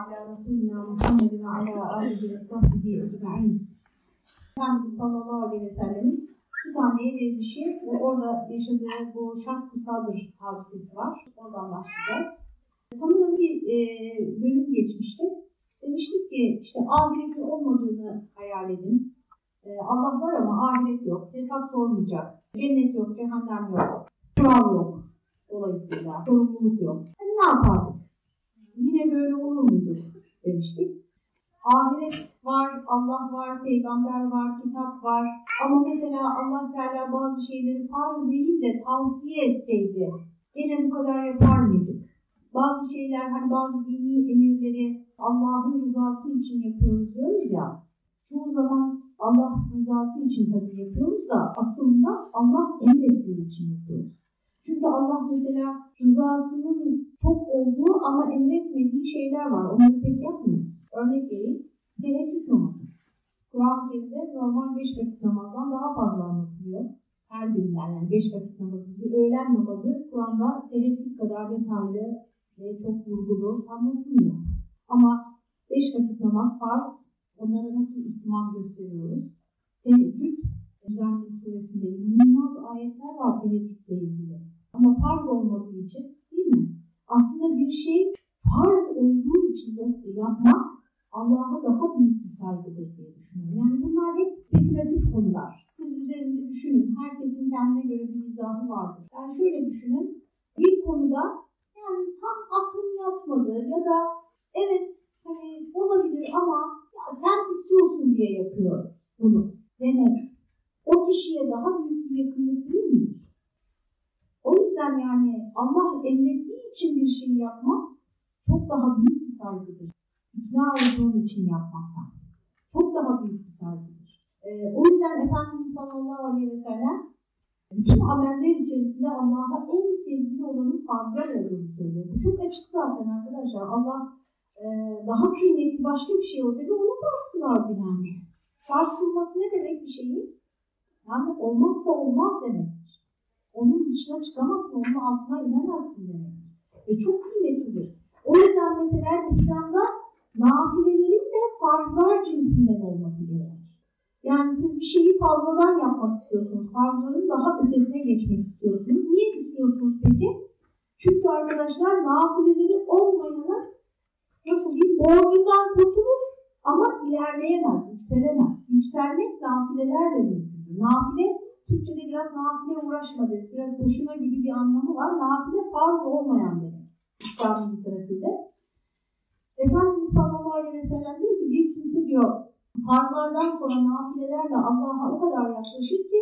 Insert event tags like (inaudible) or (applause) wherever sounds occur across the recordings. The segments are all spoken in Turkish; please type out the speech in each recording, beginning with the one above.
Ala Resulina Muhammedin ve ala alihi ve sahbihi ecma'in. Efendimiz sallallahu aleyhi ve sellemin Sübhane'ye verilişi ve orada yaşadığı bu şart kusadır hadisesi var. Oradan başlayacağız. Sanırım bir e, bölüm geçmişti. Demiştik ki işte ahiretin olmadığını hayal edin. E, Allah var ama ahiret yok. Hesap sormayacak. Cennet yok, cehennem yok. Kural yok. Dolayısıyla sorumluluk yok. Yani ne yapardık? Yine böyle olur muydu demiştik. Ahiret var, Allah var, peygamber var, kitap var. Ama mesela Allah Teala bazı şeyleri farz değil de tavsiye etseydi gene bu kadar yapar mıydık? Bazı şeyler hani bazı dini emirleri Allah'ın rızası için yapıyoruz diyoruz ya. Çoğu zaman Allah rızası için tabii yapıyoruz da aslında Allah emrettiği için yapıyoruz. Çünkü Allah mesela rızasının çok olduğu ama emretmediği şeyler var. Onları pek yapmıyor. Örnek vereyim. Teheccüd namazı. Kur'an-ı Kerim'de normal beş vakit namazdan daha fazla anlatılıyor. Her günden yani beş vakit namazı. Bir öğlen namazı Kur'an'da teheccüd kadar detaylı ve çok vurgulu anlatılmıyor. Ama beş vakit namaz farz. Onlara nasıl ihtimam gösteriyoruz? Teheccüd Müzzemmil suresinde inanılmaz ayetler var teheccüdle ilgili. Ama farz olmadığı için değil mi? Aslında bir şey farz olduğu için yapmak Allah'a daha büyük bir saygıdır diye düşünüyorum. Yani bunlar hep spekülatif konular. Siz üzerinde düşünün. Herkesin kendine göre bir izahı vardır. Yani şöyle düşünün. Bir konuda yani tam aklım yatmadı ya da evet hani olabilir ama ya sen istiyorsun diye yapıyor bunu demek. O kişiye daha büyük bir yakınlık değil mi? O yüzden yani Allah emrettiği için bir şey yapmak çok daha büyük bir saygıdır. İkna olduğun için yapmaktan. Çok daha büyük bir saygıdır. Ee, o yüzden Efendimiz sallallahu aleyhi ve sellem bütün ameller içerisinde Allah'a en sevgili olanın farzlar olduğunu söylüyor. Bu çok açık zaten arkadaşlar. Allah e, daha kıymetli başka bir şey olsaydı onu farz kılardı yani. Farz kılması ne demek bir şeyin? Yani olmazsa olmaz demektir. Onun dışına çıkamazsın, onun altına inemezsin demektir. Ve çok kıymetlidir. O yüzden mesela İslam'da nafilelerin de farzlar cinsinden olması gerekir. Yani siz bir şeyi fazladan yapmak istiyorsunuz. Farzların daha ötesine geçmek istiyorsunuz. Niye istiyorsunuz peki? Çünkü arkadaşlar nafileleri olmayanın nasıl diyeyim borcundan kurtulur ama ilerleyemez, yükselemez. Yükselmek nafilelerle mümkündür. Nafile, Türkçe'de biraz nafile uğraşma. Biraz boşuna gibi bir anlamı var. Nafile farz olmayan demek. İslam literatürde. Efendimiz sallallahu aleyhi ve sellem diyor ki bir kimse diyor farzlardan sonra nafilelerle Allah'a o kadar yaklaşır ki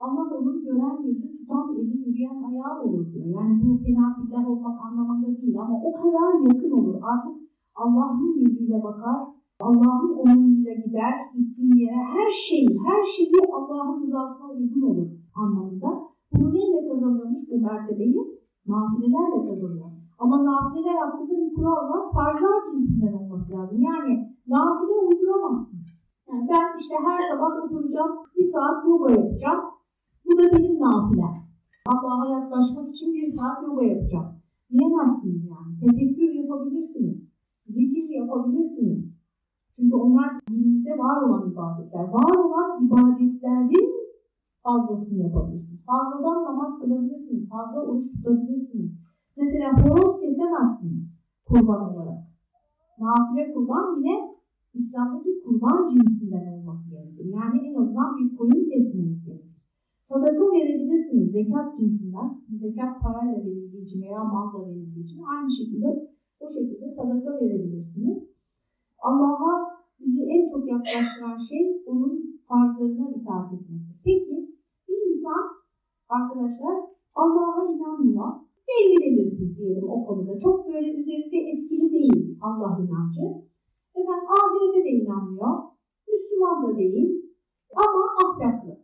Allah onun gören gözü, tutan eli, yürüyen ayağı olur diyor. Yani bu fenafiller olmak anlamında değil ama o kadar yakın olur. Artık Allah'ın yüzüyle bakar, Allah'ın onuruyla gider, gittiği yere her şey, her şeyi Allah'ın rızasına uygun olur anlamında. Bunu neyle kazanıyormuş bu mertebeyi? Nafilelerle kazanıyor. Ama nafileler hakkında bir kural var. Farzlar cinsinden olması lazım. Yani nafile uyduramazsınız. Yani ben işte her sabah oturacağım, bir saat yoga yapacağım. Bu da benim nafilem. Allah'a yaklaşmak için bir saat yoga yapacağım. Diyemezsiniz yani. Tefekkür yapabilirsiniz. Zikir yapabilirsiniz. Çünkü onlar dininizde var olan ibadetler. Var olan ibadetlerin fazlasını yapabilirsiniz. Fazladan namaz kılabilirsiniz. Fazla oruç tutabilirsiniz. Mesela horoz kesemezsiniz kurban olarak. Nafile kurban yine İslam'daki kurban cinsinden olması gerekir. Yani en azından bir koyun kesmeniz gerekir. Sadaka verebilirsiniz zekat cinsinden. Zekat parayla verildiği için veya malla verildiği için aynı şekilde o şekilde sadaka verebilirsiniz. Allah'a bizi en çok yaklaştıran şey onun farzlarına itaat etmektir. Peki bir insan arkadaşlar Allah'a inanmıyor. Belli belirsiz diyelim o konuda. Çok böyle üzerinde etkili değil Allah inancı. Efendim ahirete de inanmıyor. Müslüman da değil. Ama ahlaklı.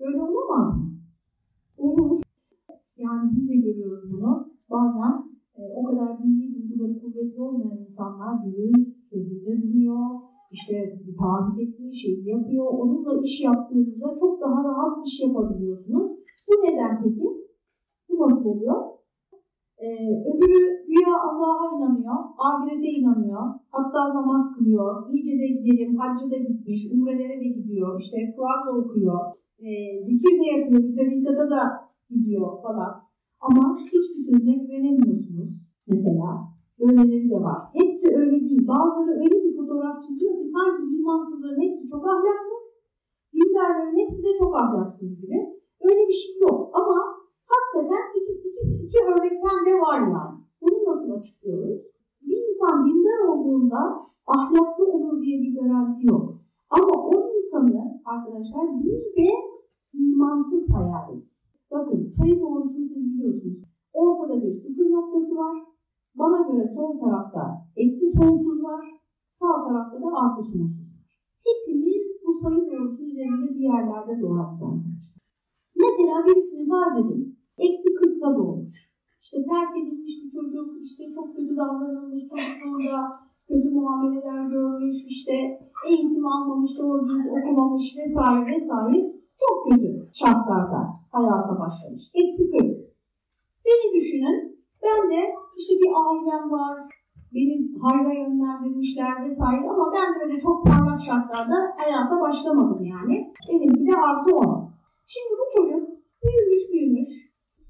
Böyle olamaz mı? Olur. Yani biz de görüyoruz bunu. Bazen e, o kadar dini duyguları kuvvetli olmayan insanlar dürüst, sözünde duruyor, işte taahhüt ettiği şeyi yapıyor. Onunla iş yaptığınızda çok daha rahat iş yapabiliyorsunuz. Bu neden peki? Bu nasıl oluyor? Ee, öbürü güya Allah'a inanıyor, ahirete inanıyor, hatta namaz kılıyor, iyice de gidelim, hacca da gitmiş, umrelere de gidiyor, işte Kur'an da okuyor, e, zikir de yapıyor, tarikata da gidiyor falan. Ama hiçbir sözüne güvenemiyorsunuz mesela. Öyleleri de var. Hepsi öyle değil. Bazıları öyle bir fotoğraf çiziyor ki sanki imansızların hepsi çok ahlaklı, dindarların hepsi de çok ahlaksız gibi. Öyle bir şey yok. Ama hakikaten iki, ikisi iki örnekten de var yani. Bunu nasıl açıklıyoruz? Bir insan dindar olduğunda ahlaklı olur diye bir garanti yok. Ama o insanı arkadaşlar bir de imansız hayal edin. Bakın sayı doğrusunu siz biliyorsunuz. Ortada bir sıfır noktası var. Bana göre sol tarafta eksi sonsuz var. Sağ tarafta da artı sonsuz var. Hepimiz bu sayı doğrusu üzerinde bir yerlerde doğarız arkadaşlar. Mesela birisini farz edin. Eksi 40'da doğmuş. İşte terk edilmiş bir çocuk, işte çok kötü davranılmış çocukluğunda, kötü muameleler görmüş, işte eğitim almamış, doğru düz okumamış vesaire vesaire. Çok kötü şartlarda hayata başlamış. Eksi 40. Beni düşünün, ben de işte bir ailem var, beni hayra yönlendirmişler vesaire ama ben böyle çok parlak şartlarda hayata başlamadım yani. Benimki de artı 10. Şimdi bu çocuk büyümüş büyümüş,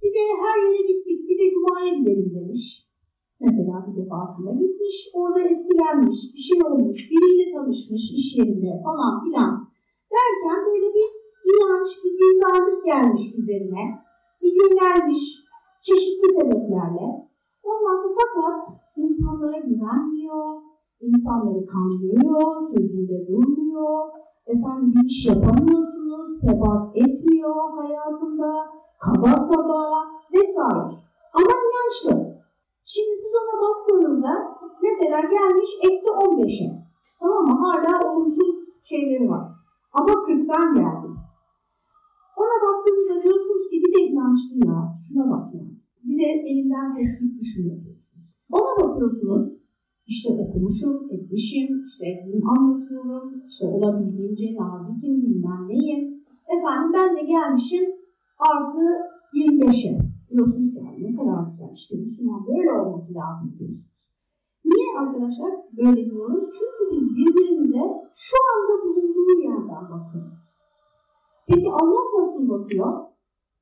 bir de her yere gittik, bir de Cuma'ya gidelim demiş. Mesela bir defasında gitmiş, orada etkilenmiş, bir şey olmuş, biriyle tanışmış iş yerinde falan filan. Derken böyle bir inanç, bir dindarlık gelmiş üzerine. Bir günlermiş, çeşitli sebeplerle. Ondan sonra fakat insanlara güvenmiyor, insanları kandırıyor, sözünde durmuyor, efendim bir iş yapamıyorsunuz, sebat etmiyor hayatında, kaba saba vesaire. Ama inançlı. Şimdi siz ona baktığınızda mesela gelmiş eksi 15'e. Tamam mı? Hala olumsuz şeyleri var. Ama 40'tan geldi. Ona baktığınızda diyorsunuz ki bir de inançlı ya. Şuna bak ya. Bir de elinden tespit düşüyor. Ona bakıyorsunuz. İşte okumuşum, etmişim, işte din anlatıyorum, işte olabildiğince nazikim, bilmem neyim. Efendim ben de gelmişim artı 25'e. Diyorsunuz ki ne kadar güzel, işte Müslüman böyle olması lazım diyorsunuz. Niye arkadaşlar böyle diyoruz? Çünkü biz birbirimize şu anda bulunduğu yerden bakıyoruz. Peki Allah nasıl bakıyor?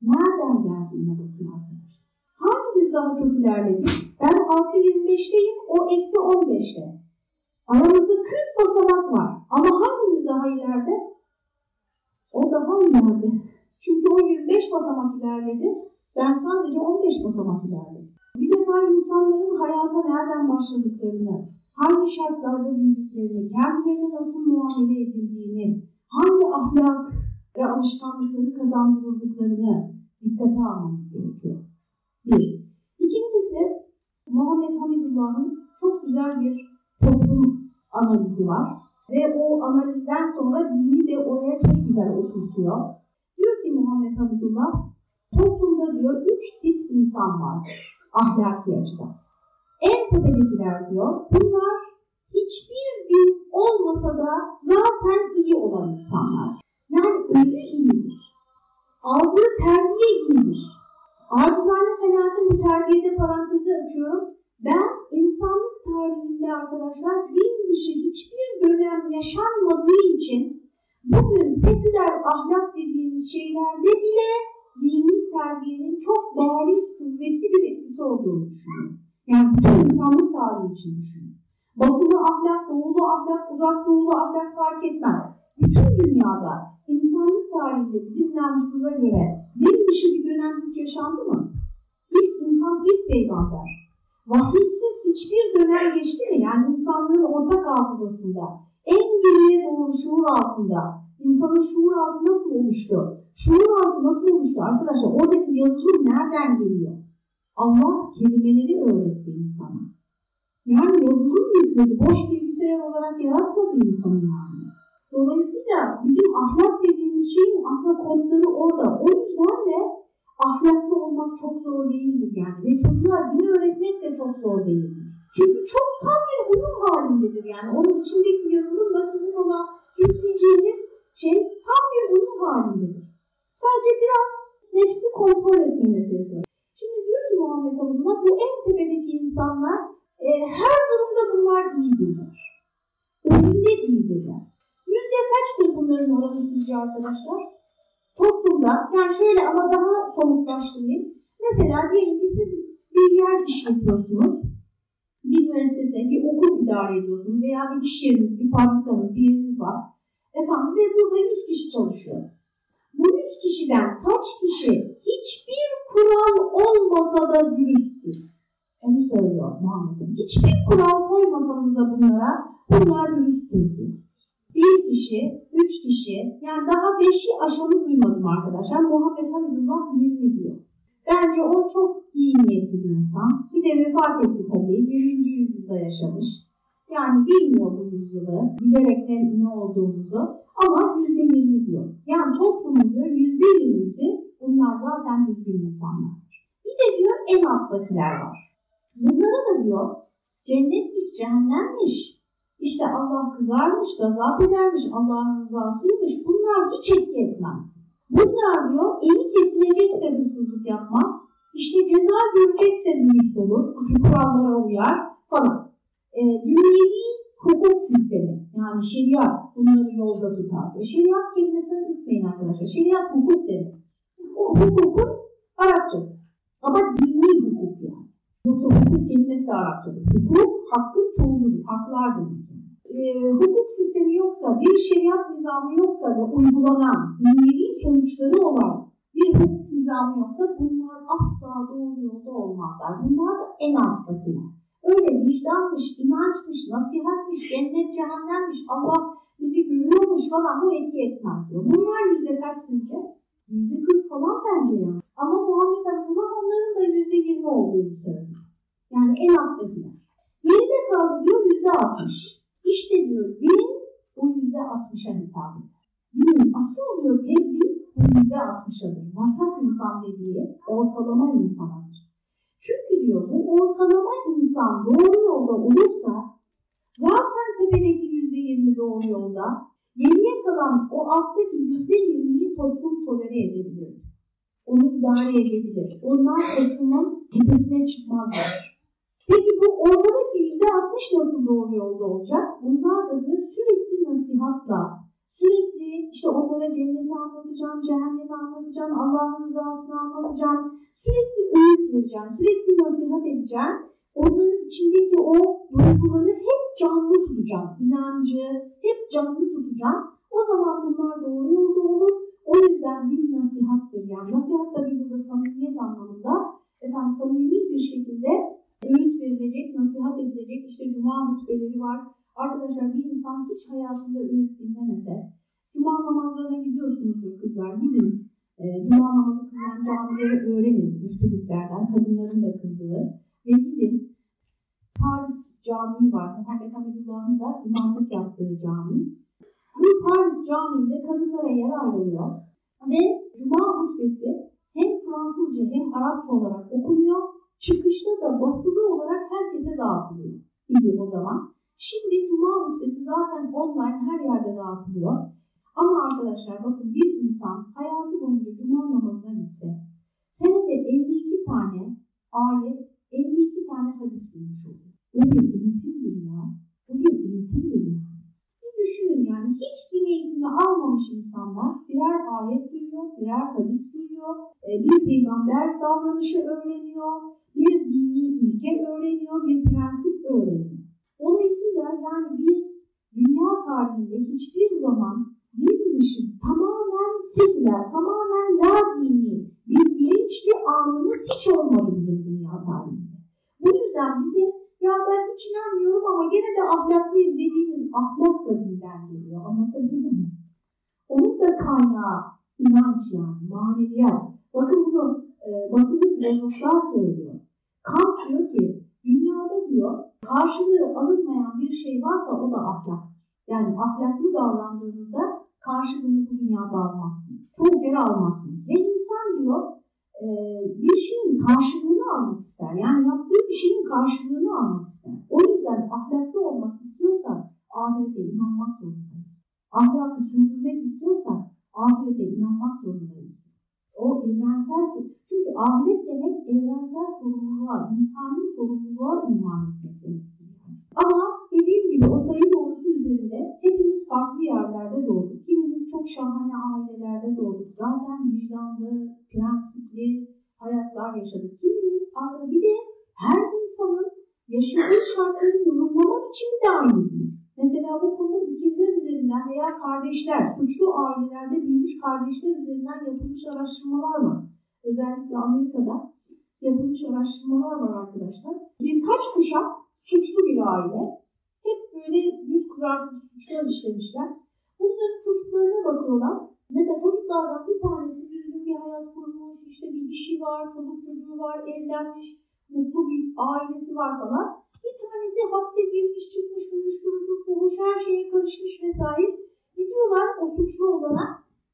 Nereden geldiğine bakıyor arkadaşlar. Hangimiz daha çok ilerledi? Ben artı 25'teyim, o eksi 15'te. Aramızda 40 basamak var. Ama hangimiz daha ileride? O daha ileride. Çünkü o 25 basamak ilerledi. Ben sadece 15 basamak ilerledim. Bir defa insanların hayata nereden başladıklarını, hangi şartlarda büyüdüklerini, kendilerine nasıl muamele edildiğini, hangi ahlak ve alışkanlıkları kazandırıldıklarını dikkate almamız gerekiyor. Bir. İkincisi, Muhammed Hamidullah'ın çok güzel bir toplum analizi var. Ve o analizden sonra dini de oraya çok güzel oturtuyor. Diyor ki Muhammed Hamidullah, toplumda diyor üç tip insan var ahlaki açıdan. En tepedekiler diyor, bunlar hiçbir din olmasa da zaten iyi olan insanlar. Özü iyidir. Aldığı terbiye iyidir. Acizane kanaatim bu terbiyede parantezi açıyorum. Ben insanlık tarihinde arkadaşlar din dışı hiçbir dönem yaşanmadığı için bugün seküler ahlak dediğimiz şeylerde bile dini terbiyenin çok bariz, kuvvetli bir etkisi olduğunu düşünüyorum. Yani bütün insanlık tarihi için düşünüyorum. Batılı ahlak, doğulu ahlak, uzak doğulu ahlak fark etmez. Dünyada insanlık tarihinde bizim inancımıza göre din dışı bir dönem hiç yaşandı mı? İlk insan, ilk peygamber. Vahiysiz hiçbir dönem geçti mi? Yani insanlığın ortak hafızasında, en geriye doğru şuur altında, insanın şuur altı nasıl oluştu? Şuur altı nasıl oluştu arkadaşlar? Oradaki yazılım nereden geliyor? Allah kelimeleri öğretti insana. Yani yazılım yükledi, boş bilgisayar olarak yaratmadı insanı yani. Dolayısıyla bizim ahlak dediğimiz şeyin aslında kodları orada. O yüzden de ahlaklı olmak çok zor değildir yani. Ve çocuğa din öğretmek de çok zor değildir. Çünkü çok tam bir uyum halindedir yani. Onun içindeki yazılımla sizin ona yükleyeceğiniz şey tam bir uyum halindedir. Sadece biraz nefsi kontrol etme meselesi. Şimdi diyor ki Muhammed Abdullah bu en tepedeki insanlar E, her durumda bunlar iyidirler. Özünde iyidirler. Yüzde kaçtır bunların oranı sizce arkadaşlar? Toplumda, yani şöyle ama daha somutlaştırayım. Mesela diyelim ki siz bir yer işletiyorsunuz, bir müessese, bir okul idare ediyorsunuz veya bir iş yeriniz, bir fabrikanız, bir yeriniz var. Efendim ve burada 100 kişi çalışıyor. Bu 100 kişiden kaç kişi hiçbir kural olmasa da dürüsttür? Onu söylüyor Muhammed'in. Hiçbir kural koymasanız da bunlara bunlar dürüsttür. Bir kişi, üç kişi, yani daha beşi aşağı duymadım arkadaşlar. Muhammed Hamidullah 20 diyor. Bence o çok iyi niyetli bir insan. Bir de vefat etti tabii. 20. yüzyılda yaşamış. Yani bilmiyor bu yüzyılı, bilerek ne, ne olduğumuzu ama yüzde yirmi diyor. Yani toplumun diyor yüzde yirmisi bunlar zaten düzgün insanlardır. Bir de diyor en alttakiler var. Bunlara da diyor cennetmiş, cehennemmiş, işte Allah kızarmış, gazap edermiş, Allah'ın rızasıymış. Bunlar hiç etki etmez. Bunlar diyor eli kesilecekse hırsızlık yapmaz. İşte ceza görecekse dürüst olur, (laughs) kurallara uyar falan. E, dünyevi hukuk sistemi yani şeriat bunları yolda tutar. Şeriat kelimesinden unutmayın arkadaşlar. Şeriat hukuk demek. O hukukun Arapçası. Ama dini hukuk yani. Yoksa hukuk kelimesi de Arapçadır. Hukuk hakkın çoğuludur, haklar demek. E, hukuk sistemi yoksa, bir şeriat nizamı yoksa ve uygulanan, dünyevi sonuçları olan bir hukuk nizamı yoksa bunlar asla doğru yolda olmazlar. Bunlar da en alttakiler. Öyle vicdanmış, inançmış, nasihatmiş, cennet cehennemmiş, Allah bizi görüyormuş falan bu etki etmez diyor. Bunlar yüzde kaç sizce? Yüzde kırk falan bence yani. Ama Muhammed Abdullah onların da yüzde yirmi olduğunu söylüyor. Yani en alttakiler. Geride kaldı diyor yüzde altmış. İşte diyor din bu yüzde altmışa hitap eder. Dinin asıl diyor tebliğ bu yüzde altmışadır. Vasat insan dediği ortalama insanadır. Çünkü diyor bu ortalama insan doğru yolda olursa zaten tepedeki yüzde yirmi doğru yolda geriye kalan o alttaki yüzde yirmiyi toplum tolere edebilir. Onu idare edebilir. Onlar toplumun tepesine çıkmazlar. Peki bu ortadaki yüzde altmış nasıl doğru yolda olacak? Bunlar da diyor sürekli nasihatla, sürekli işte onlara cenneti anlatacaksın, cehennemi anlatacaksın, Allah'ın rızasını anlatacaksın, sürekli öğüt vereceksin, sürekli nasihat edeceksin. Onların içindeki o duyguları hep canlı tutacaksın, inancı hep canlı tutacaksın. O zaman bunlar doğru yolda olur. O yüzden din nasihattır. Yani nasihat tabi burada samimiyet anlamında efendim samimi bir şekilde öğüt verilecek, nasihat edilecek işte cuma hutbeleri var. Arkadaşlar bir insan hiç hayatında öğüt dinlemese, cuma namazlarına gidiyorsunuzdur kızlar, gidin. E, cuma namazı kılınan camileri öğrenin müftülüklerden, kadınların da kıldığı ve gidin. Paris Camii var, Muhammed Hamidullah'ın da imamlık yaptığı cami. Bu Paris Camii'nde kadınlara yer ayrılıyor ve cuma hutbesi hem Fransızca hem Arapça olarak okunuyor çıkışta da basılı olarak herkese dağıtılıyor idi o zaman. Şimdi Cuma hutbesi zaten online her yerde dağıtılıyor. Ama arkadaşlar bakın bir insan hayatı boyunca Cuma namazına gitse, senede 52 tane ayet, 52 tane hadis duymuş oluyor. Bu bir eğitimdir ya. Bu bir eğitimdir ya. Düşünün yani hiç din eğitimi almamış insanlar birer ayet duyuyor, birer hadis duyuyor, e, bir peygamber davranışı öğreniyor, bir dini ilke öğreniyor, bir prensip öğreniyor. Dolayısıyla yani biz dünya tarihinde hiçbir zaman din dışı tamamen seküler, tamamen la dini bir bilinçli anımız hiç olmadı bizim dünya tarihinde. Bu yüzden bizim ya ben hiç inanmıyorum ama gene de ahlaklıyım dediğimiz ahlak da dinden geliyor. Anlatabiliyor muyum? Onun da kaynağı inanç yani, maneviyat. Bakın bunu e, batılı filozoflar söylüyor. Kant diyor ki dünyada diyor karşılığı alınmayan bir şey varsa o da ahlak. Yani ahlaklı davrandığınızda karşılığını bu dünyada almazsınız. Çok kere almazsınız. Ve insan diyor e, bir şeyin karşılığını almak ister. Yani yaptığı bir şeyin karşılığını almak ister. O yüzden ahlaklı olmak istiyorsak ahirete inanmak zorundayız. Ahlakı sürdürmek istiyorsak ahirete inanmak zorundayız. O evrensel çünkü ahiret demek evrensel sorumluluğa, insani sorumluluğa iman etmek demek. Dediğim gibi o sayı doğrusu üzerinde hepimiz farklı yerlerde doğduk. Kimimiz çok şahane ailelerde doğduk. Zaten vicdanlı, prensipli hayatlar yaşadık. Kimimiz arada bir de her insanın yaşadığı şartları yorumlamak için de aynı değil. Mesela bu konuda ikizler üzerinden veya kardeşler, suçlu ailelerde büyümüş kardeşler üzerinden yapılmış araştırmalar var. Özellikle Amerika'da yapılmış araştırmalar var arkadaşlar. Birkaç kuşak suçlu bir aile, hep böyle yüz kızartıcı suçlar işlemişler. Bunların çocuklarına bakıyorlar. Mesela çocuklardan bir tanesi düzgün bir hayat kurmuş, işte bir işi var, çoluk çocuğu var, evlenmiş, mutlu bir ailesi var falan. Bir tanesi hapse girmiş, çıkmış, uyuşturucu, fuhuş, her şeye karışmış vesaire. Gidiyorlar o suçlu olana.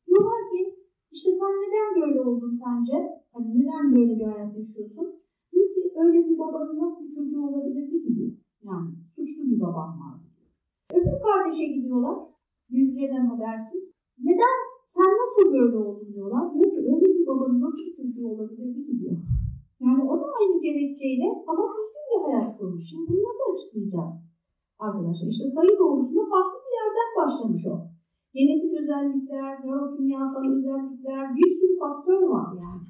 Diyorlar ki işte sen neden böyle oldun sence? Hani neden böyle bir hayat yaşıyorsun? Diyor ki öyle bir babanın nasıl bir çocuğu olabilirdi ki diyor. Yani suçlu bir babam var diyor. Öbür kardeşe gidiyorlar. Birbirlerinden habersiz. Neden? Sen nasıl böyle oldun diyorlar. Diyor ki öyle bir babanın nasıl bir çocuğu olabilirdi ki diyor. Yani o da aynı gerekçeyle ama düzgün bir hayat kurmuş. Şimdi bunu nasıl açıklayacağız? Arkadaşlar işte sayı doğrusunda farklı bir yerden başlamış o. Genetik özellikler, nörokimyasal özellikler, bir sürü faktör var yani.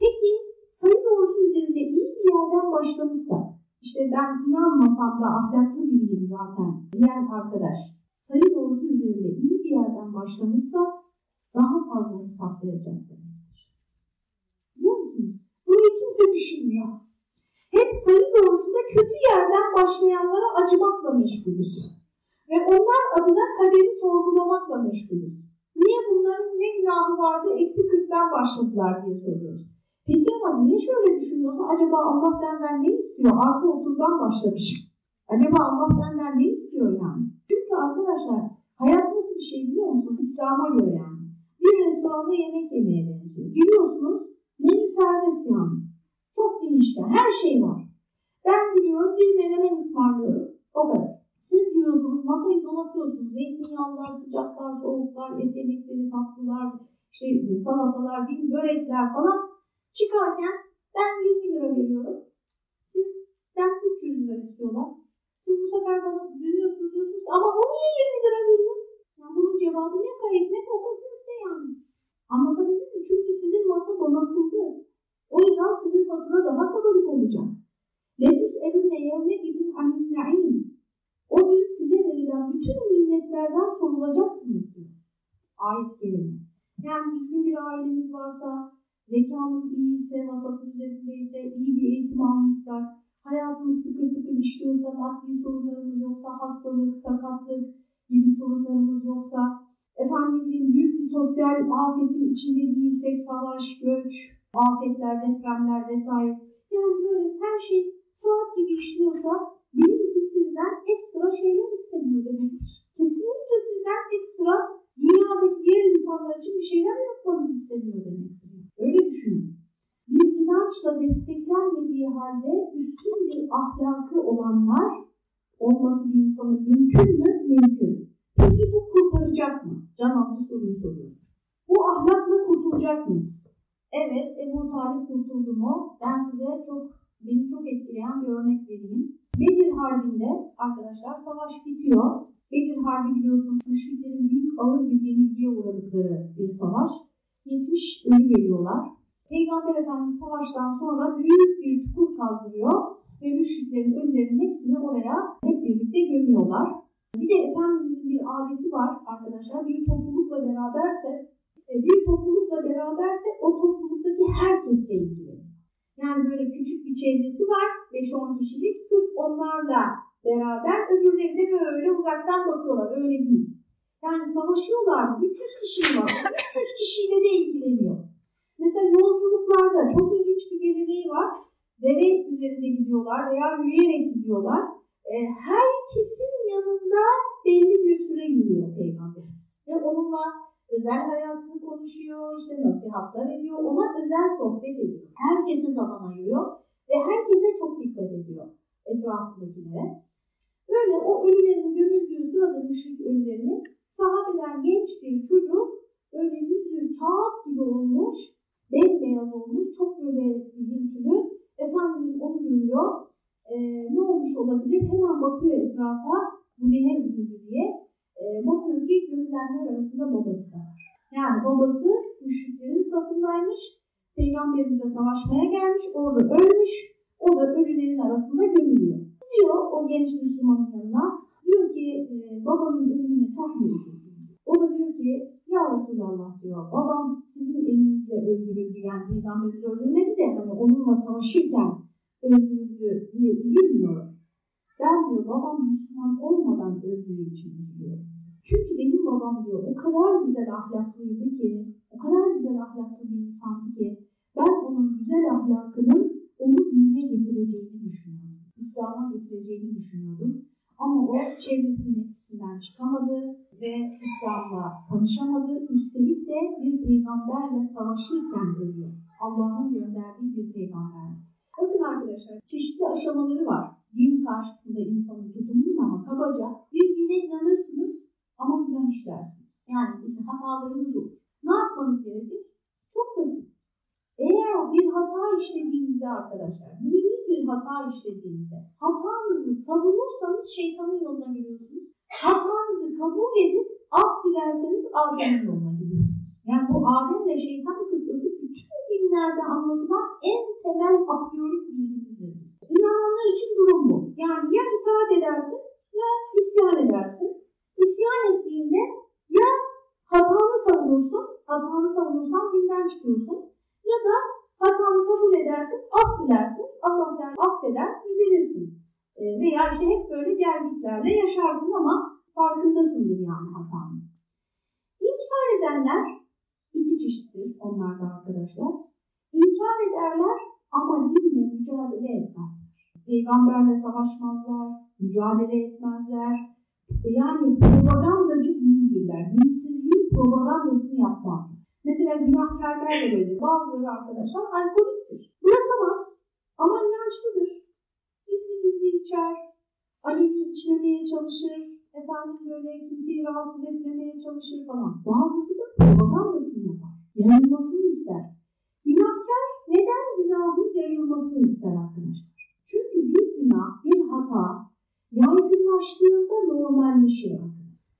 Peki sayı doğrusu üzerinde iyi bir yerden başlamışsa, işte ben inanmasam da ahlaklı biriyim zaten diyen arkadaş, sayı doğrusu üzerinde iyi bir yerden başlamışsa daha fazla hesap vereceğiz demektir. Biliyor musunuz? Bunu kimse düşünmüyor. Hep sayı doğrusunda kötü yerden başlayanlara acımakla meşgulüz. Ve onlar adına kaderi sorgulamakla meşgulüz. Niye bunların ne günahı vardı eksi 40'tan başladılar diye soruyoruz. Peki ama niye şöyle düşünüyorsun? Acaba Allah benden ne istiyor? Artı 30'dan başlamışım. Acaba Allah benden ne istiyor yani? Çünkü arkadaşlar hayat nasıl bir şey biliyor musunuz? İslam'a göre yani. Bir restoranda yemek yemeye benziyor. Giriyorsunuz menü serbest yani. Çok değişken. Her şey var. Ben gidiyorum bir menemen ısmarlıyorum. O kadar. Siz diyorsunuz masayı donatıyorsunuz. Zeytinyağlılar, sıcaklar, soğuklar, et yemekleri, tatlılar, işte salatalar, bin börekler falan. Çıkarken ben 20 lira veriyorum. Sizden 300 lira istiyorlar. Siz bu sefer bana dönüyorsunuz diyorsunuz ama o niye 20 lira veriyor? Yani bunun cevabı ne kadar ekmek o kadar yani. Anlatabildim mi? Çünkü sizin masa donatıldı. O yüzden sizin fatura daha kabarık olacak. Lefus evine yevme gidin amin na'im. O gün size verilen bütün nimetlerden sorulacaksınız diyor. Ayet kelime. Yani düzgün bir ailemiz varsa, zekamız iyiyse, vasatın üzerindeyse, iyi bir eğitim almışsak, hayatımız tıkır tıkır işliyorsa, maddi sorunlarımız yoksa, hastalık, sakatlık gibi sorunlarımız yoksa, efendim büyük bir sosyal afetin içinde değilsek, savaş, göç, afetler, depremler vesaire. Yani böyle her şey saat gibi işliyorsa bilin ki sizden ekstra şeyler istemiyor demektir. Kesinlikle sizden ekstra dünyadaki diğer insanlar için bir şeyler yapmanızı istemiyor demektir. Öyle düşünün. Bir inançla desteklenmediği halde üstün bir ahlakı olanlar olması bir insanın mümkün mü? Mümkün. Peki bu kurtaracak mı? Can Avcı soruyu soruyor. Bu ahlakla kurtulacak mıyız? Evet, Ebu Talip kurtuldu mu? Ben size çok, beni çok etkileyen bir örnek vereyim. Bedir Harbi'nde arkadaşlar savaş bitiyor. Bedir Harbi biliyorsunuz müşriklerin büyük ağır bir yenilgiye uğradıkları bir savaş. 70 ölü veriyorlar. Peygamber Efendimiz savaştan sonra büyük bir çukur kazdırıyor ve müşriklerin ölülerinin hepsini oraya hep birlikte gömüyorlar. Bir de Efendimizin bir adeti var arkadaşlar. Bir toplulukla beraberse, e, bir toplulukla beraberse o topluluktaki herkesle ilgili. Yani böyle küçük bir çevresi var, 5-10 kişilik, sırf onlarla beraber, öbürleri de böyle uzaktan bakıyorlar, öyle değil. Yani savaşıyorlar, 300 kişi var, 300 kişiyle de ilgileniyor. Mesela yolculuklarda çok ilginç bir geleneği var. Deve üzerinde gidiyorlar veya yürüyerek gidiyorlar. E, herkesin yanında belli bir süre yürüyor Peygamberimiz. Ve onunla özel hayatını konuşuyor, işte nasihatler ediyor, ona özel sohbet ediyor. Herkese zaman ayırıyor ve herkese çok dikkat ediyor etrafındakilere. Böyle o ölülerin gömüldüğü sırada müşrik ölülerini sahabeden genç bir çocuk öyle yüzü kağıt gibi olmuş, bembeyaz olmuş, çok böyle üzüntülü. Efendimiz onu görüyor. Ee, ne olmuş olabilir? Hemen bakıyor etrafa, bu neye üzüldü diye. e, bakıyor ki gömülenler arasında babası da var. Yani babası müşriklerin safındaymış. Peygamberimizle savaşmaya gelmiş. Orada ölmüş. O da ölülerin arasında gömülüyor. Diyor o genç Müslümanın yanına. Diyor ki e, babanın çok mu üzüldün? O da diyor ki ya Resulallah diyor babam sizin elinizle öldürüldü. Yani Peygamberimiz öldürmedi de hani onunla savaşırken öldürüldü diye üzülmüyorum. Ben diyor babam Müslüman olmadan öldüğü için üzülüyorum. Çünkü benim babam diyor o kadar güzel ahlaklıydı ki, o kadar güzel ahlaklı bir insandı ki ben onun güzel ahlakının onu dine getireceğini düşünüyordum. İslam'a getireceğini düşünüyordum. Ama o çevresinin etkisinden çıkamadı ve İslam'la tanışamadı. Üstelik de bir peygamberle savaşırken ölüyor. Allah'ın gönderdiği bir peygamber. Bakın arkadaşlar çeşitli aşamaları var. Din karşısında insanın tutumunun ama kabaca bir dine inanırsınız ama günah işlersiniz. Yani bizim hatalarımız olur. Ne yapmanız gerekir? Çok basit. Eğer bir hata işlediğinizde arkadaşlar, dini bir hata işlediğinizde hatanızı savunursanız şeytanın yoluna giriyorsunuz. Hatanızı kabul edip af dilerseniz Adem'in yoluna giriyorsunuz. Yani bu Adem ve şeytan kıssası bütün dinlerde anlatılan en temel apriyorik bilgimizdir. İnananlar için durum bu. Yani ya itaat edersin ya isyan edersin. İsyan ettiğinde ya hatanı savunursun, hatanı savunursan dinden çıkıyorsun ya da hatanı kabul edersin, af dilersin, Allah der, affeder, düzelirsin. E, veya işte hep böyle gelgitlerle yaşarsın ama farkındasındır yani hatanın. İnkar edenler iki çeşittir onlarda arkadaşlar. İnkar ederler ama dinle mücadele etmezler. Peygamberle savaşmazlar, mücadele etmezler. Yani propagandacı değildirler. Dinsizliğin propagandasını yapmazlar. Mesela günahkarlar da böyle. Bazıları arkadaşlar alkoliktir. Bırakamaz ama inançlıdır. Gizli gizli içer, aleni içmemeye çalışır, efendim böyle kimseyi rahatsız etmemeye çalışır falan. Bazısı da propagandasını yapar. Yayılmasını ister. Günahkar neden günahın yayılmasını ister arkadaşlar? Çünkü bir günah, bir hata yaygınlaştığında normalleşiyor.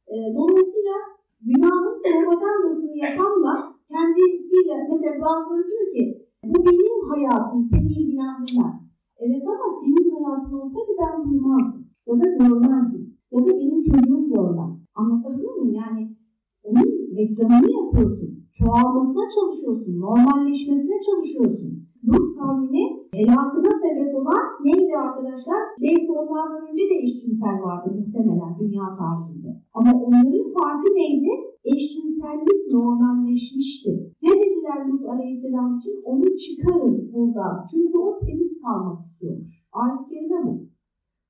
E, dolayısıyla günahın propagandasını yapanlar kendisiyle, mesela bazıları diyor ki bu benim hayatım seni ilgilendirmez. Evet ama senin hayatın olsaydı ben duymazdım ya da görmezdim ya da benim çocuğum görmez. Anlatabiliyor muyum? Yani onun reklamını yapıyorsun, çoğalmasına çalışıyorsun, normalleşmesine çalışıyorsun. Lut kavmini helakına sebep olan neydi arkadaşlar? Belki onlardan önce de eşcinsel vardı muhtemelen dünya tarihinde. Ama onların farkı neydi? Eşcinsellik normalleşmişti. Ne dediler Lut aleyhisselam için? Onu çıkarın buradan. Çünkü o temiz kalmak istiyormuş. Ayet kelime bu.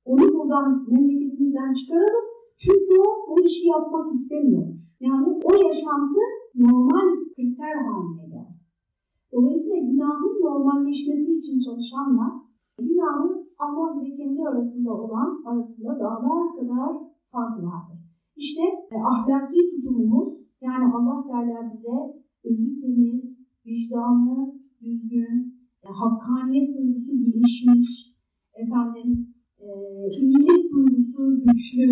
Onu buradan memleketimizden çıkaralım. Çünkü o bu işi yapmak istemiyor. Yani o yaşantı normal kriter haline geldi. Dolayısıyla günahın normalleşmesi için çalışanlar, günahın Allah ile kendi arasında olan arasında dağlar kadar fark vardır. İşte e, ahlaki tutumumuz, yani Allah derler bize özü temiz, vicdanı düzgün, e, hakkaniyet duygusu gelişmiş, efendim e, iyilik duygusu güçlü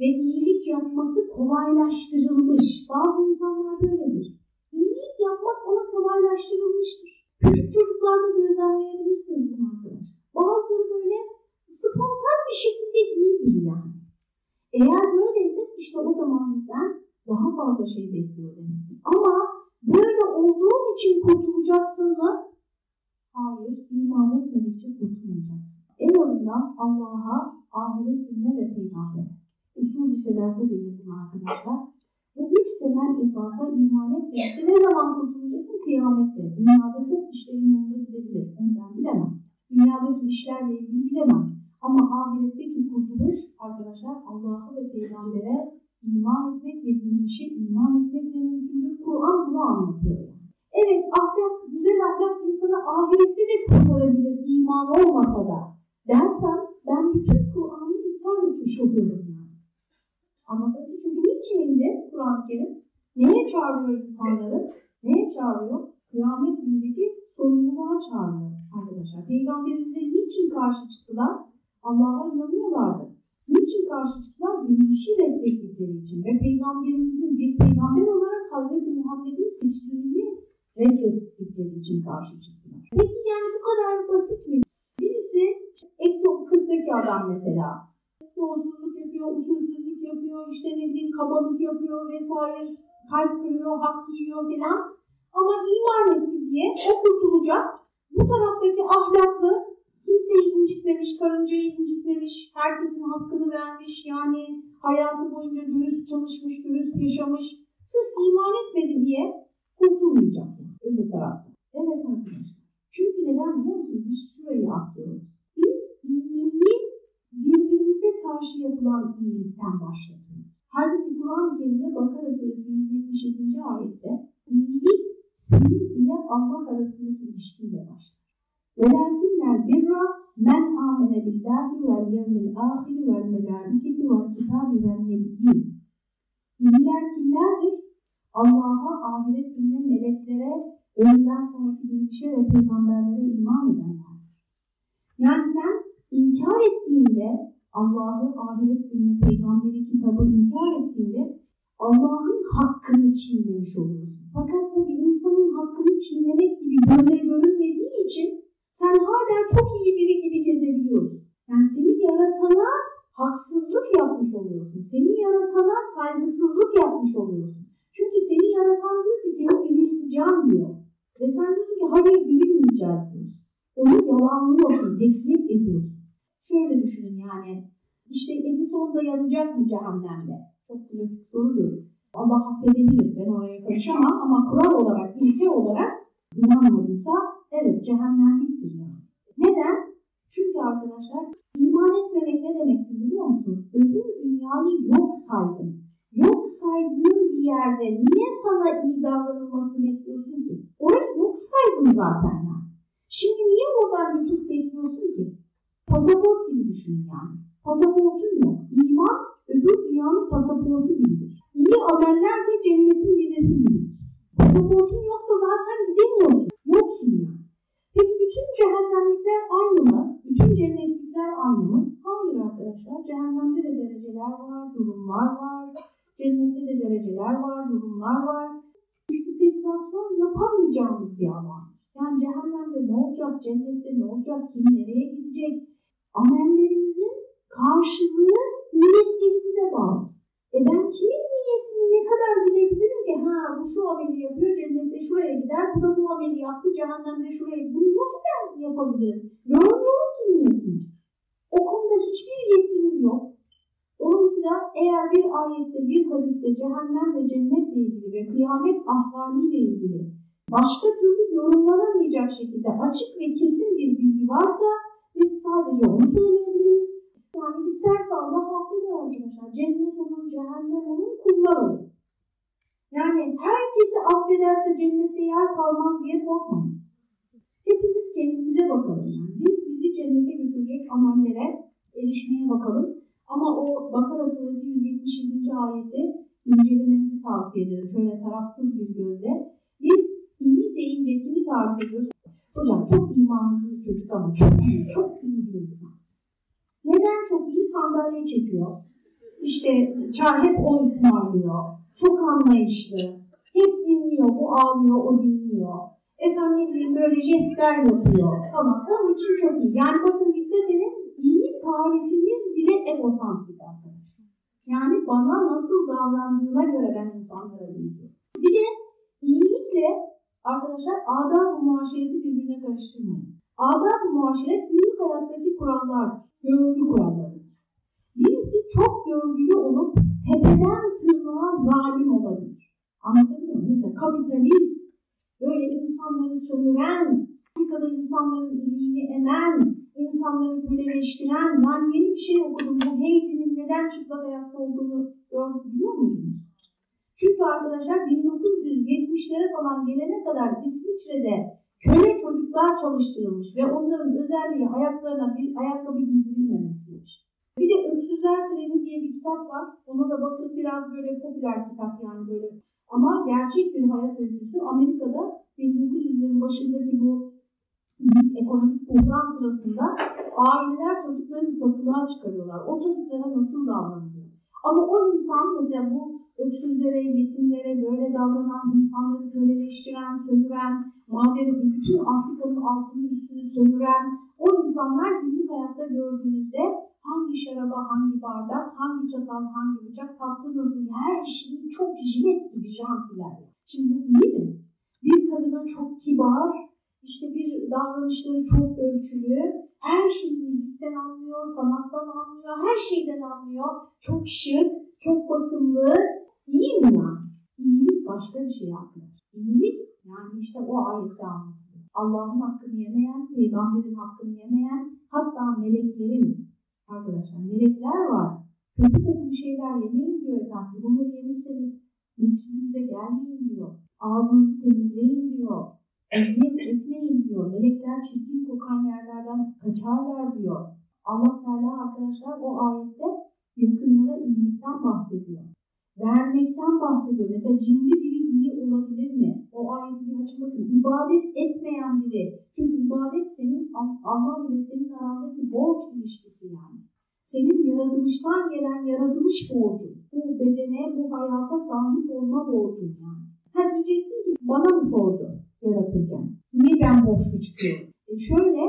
ve iyilik yapması kolaylaştırılmış. Bazı insanlar böyledir. İyilik yapmak ona kolaylaştırılmıştır. Küçük çocuklarda gözlemleyebilirsiniz bunu arkadaşlar. Bazıları böyle spontan bir şekilde iyidir yani. Eğer böyleyse işte o zaman bizden daha fazla şey bekliyor demektir. Ama böyle olduğun için kurtulacaksın mı? Hayır, iman etmedikçe kurtulmayacaksın. En azından Allah'a, ahiret gününe ve peygambere. Usul-i selase denir bunu arkadaşlar. Bu üç temel esasa iman etmedikçe ne zaman kurtulacaksın? Kıyamette. Dünyada çok işlerin yolunda gidebilir. Onu ben bilemem. Dünyadaki işlerle ilgili bilemem. Ama ahiretteki kurtuluş arkadaşlar Allah'a ve peygambere iman etmek ve dirilişe iman etmekle mümkündür. Kur'an bunu anlatıyor. Evet ahlak, güzel ahlak insanı ahirette de kurtarabilir iman olmasa da dersem ben bütün Kur'an'ı iptal etmiş oluyorum yani. Mı? Çünkü niçin indi Kur'an-ı Kerim? Neye çağırıyor insanları? Neye çağırıyor? Kıyamet günündeki sorumluluğa çağırıyor arkadaşlar. Peygamberimize niçin karşı çıktılar? Allah'a inanıyorlardı. Niçin karşı çıktılar? Dirilişi reddettikleri için ve peygamberimizin bir peygamber olarak Hazreti Muhammed'in seçtiğini reddettikleri için karşı çıktılar. Peki yani bu kadar basit mi? Birisi Exo 40'daki adam mesela. Yolsuzluk yapıyor, usulsüzlük yapıyor, işte ne bileyim kabalık yapıyor vesaire. Kalp kırıyor, hak yiyor filan. Ama iman etti diye o kurtulacak. Bu taraftaki ahlaklı, kimseyi incitmemiş, karıncayı incitmemiş, herkesin hakkını vermiş, yani hayatı boyunca dürüst çalışmış, dürüst yaşamış, sırf iman etmedi diye kurtulmayacak öbür tarafta. Evet arkadaşlar. Çünkü neden biliyor musunuz? Biz şurayı atlıyoruz. Biz iyiliği birbirimize karşı yapılan iyilikten başlatıyoruz. Halbuki Kur'an-ı Kerim'de Bakara Suresi 177. ayette iyilik senin ile Allah arasındaki ilişkiyle başlar. Billahi vel yevmil ahiri vel melaiketi vel kitabi vel nebiyyin. İyiler kimlerdir? Allah'a, ahiret gününe, meleklere, ölümden sonraki dirilişe ve peygamberlere iman edenlerdir. Yani sen inkar ettiğinde Allah'ı, ahiret gününü, peygamberi, kitabı inkar ettiğinde Allah'ın hakkını çiğnemiş oluyorsun. Fakat bu bir insanın hakkını çiğnemek gibi göze görünmediği için sen hala çok iyi biri gibi gezebiliyorsun. Yani seni yaratana haksızlık yapmış oluyorsun. Seni yaratana saygısızlık yapmış oluyorsun. Çünkü seni yaratan diyor ki seni dirilteceğim diyor. Ve sen diyorsun ki hayır dirilmeyeceğiz diyor. Onu yalanlıyorsun, tekzip ediyorsun. Şöyle düşünün yani. İşte Edison da yanacak mı cehennemde? Çok klasik sorudur. Allah affedebilir, ben oraya karışamam ama kural olarak, ilke olarak inanmadıysa evet cehennemliktir yani. Neden? Çünkü arkadaşlar iman etmemek ne demektir biliyor musunuz? Öbür dünyayı yok saydın. Yok saydığın bir yerde niye sana iyi davranılmasını bekliyorsun ki? Orayı yok saydın zaten yani. Şimdi niye oradan lütuf bekliyorsun ki? Pasaport gibi düşün yani. Pasaportun yok. İman öbür dünyanın pasaportu gibidir. İyi ameller de cennetin vizesi gibidir. Pasaportun yoksa zaten gidemiyorsun. Yoksun yani. Peki bütün cehennemlikler aynı mı? Bütün cennetlikler aynı mı? Hayır arkadaşlar. Cehennemde de dereceler var, durumlar var. Cennette de dereceler var, durumlar var. Spekülasyon yapamayacağımız bir alan. Yani cehennemde ne olacak, cennette ne olacak, kim nereye gidecek? Amellerimizin karşılığı niyetlerimize bağlı. E ben kimin niyetini ne kadar bilebilirim ki? Ha bu şu ameli yapıyor, cennette şuraya gider, bu da bu ameli yaptı, cehennemde şuraya Bunu nasıl ben yapabilirim? Görmüyorum ki niyetini. O konuda hiçbir yetkimiz yok. Dolayısıyla eğer bir ayette, bir hadiste cehennem ve cennetle ilgili ve kıyamet ahvaliyle ilgili başka türlü yorumlanamayacak şekilde açık ve kesin bir bilgi varsa biz sadece onu söyleyebiliriz. Yani isterse Allah affeder arkadaşlar. Cennet onun, cehennem onun, kullar olur. Yani herkesi affederse cennette yer kalmaz diye korkmayın. Hepimiz kendimize bakalım. Yani. Biz bizi cennete götürecek amellere erişmeye bakalım. Ama o Bakara suresi 177. ayeti incelemenizi tavsiye ederim. Şöyle tarafsız bir gözle. Biz iyi deyince kimi tarif ediyoruz? Hocam çok imanlı bir çocuk ama çok iyi, çok iyi bir insan. Neden çok iyi? Sandalye çekiyor. İşte hep o ısmarlıyor. Çok anlayışlı. Hep dinliyor. Bu ağlıyor, o dinliyor. Efendim ne bileyim böyle jestler yapıyor. Tamam. Onun için çok iyi. Yani bakın dikkat edin. iyi tarifimiz bile egosantrik arkadaşlar. Yani bana nasıl davrandığına göre ben insanlara bilmiyorum. Bir de iyilikle arkadaşlar adab-ı muaşereti birbirine karıştırmayın. Adab-ı muaşeret günlük hayattaki kurallar, görgü kuralları. Birisi çok görgülü olup tepeden tırnağa zalim olabilir. Anlatabiliyor muyum? Mesela kapitalist, böyle insanları sömüren, Afrika'da insanların iyiliğini emen, insanları köleleştiren, yani yeni bir şey okudum. Bu Heidi'nin neden çıplak ayakta olduğunu biliyor muydunuz? Çünkü arkadaşlar 1970'lere falan gelene kadar İsviçre'de köle çocuklar çalıştırılmış ve onların özelliği ayaklarına bir ayakkabı giydirilmemesidir. Bir de Öksüzler Treni diye bir kitap var. Ona da bakın biraz böyle popüler kitap yani böyle. Ama gerçek bir hayat öyküsü Amerika'da 1900'lerin başındaki bu ekonomik buhran sırasında aileler çocuklarını satılığa çıkarıyorlar. O çocuklara nasıl davranıyor? Ama o insan mesela bu öksüzlere, yetimlere böyle davranan, insanları köleleştiren, sömüren, madem bütün Afrika'nın altını üstünü sömüren o insanlar günlük hayatta gördüğünüzde hangi şaraba, hangi bardak, hangi çatal, hangi bıçak, tatlı nasıl her şeyi çok jilet gibi jantiler. Şimdi bu iyi mi? Bir kadına çok kibar, işte bir davranışları çok ölçülü, her şeyi müzikten anlıyor, sanattan anlıyor, her şeyden anlıyor. Çok şık, çok bakımlı. İyi mi yani? İyilik başka bir şey arkadaşlar. İyilik yani işte o ayette anlatılıyor. Allah'ın hakkını yemeyen, peygamberin hakkını yemeyen, hatta meleklerin, arkadaşlar melekler var. Kötü kokulu şeyler yemeyin diyor Efendimiz. Bunları yemişseniz mescidimize gelmeyin diyor. Ağzınızı temizleyin diyor. Eziyet etmeyin diyor. Melekler çirkin kokan yerlerden kaçarlar diyor. Allah Teala arkadaşlar o ayette yakınlara iyilikten bahsediyor. Vermekten bahsediyor. Mesela cimri biri iyi olabilir mi? O ayeti bir açın bakın. İbadet etmeyen biri. Çünkü ibadet senin Allah ile senin arandaki borç ilişkisi yani. Senin yaratılıştan gelen yaratılış borcu. Bu bedene, bu hayata sahip olma borcu yani. Ha diyeceksin ki bana mı sordu yaratırken? Niye ben borçlu çıkıyorum? E şöyle,